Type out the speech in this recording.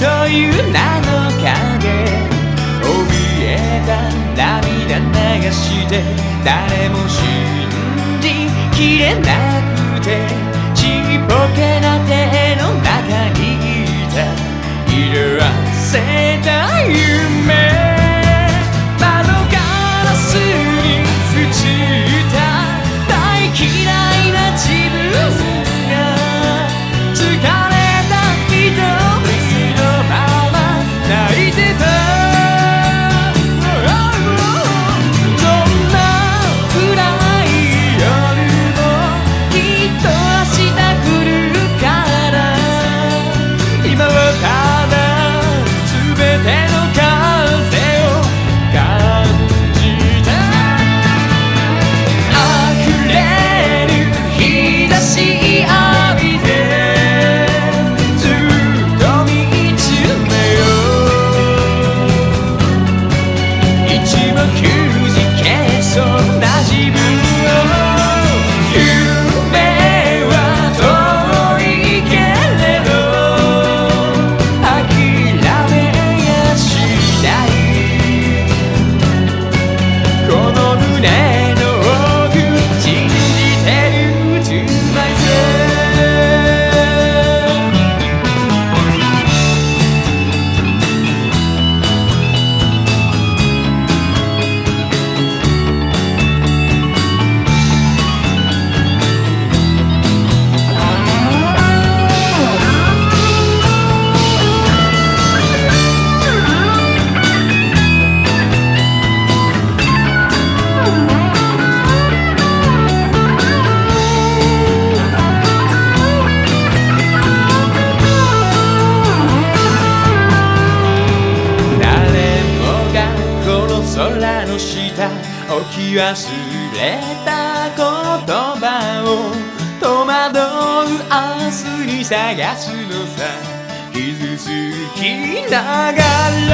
という名の影。怯えた涙流して誰も信じきれなくてちっぽけな手の中にいた色あせた夢。置き忘れた言葉を戸惑う明日に探すのさ。傷つきながら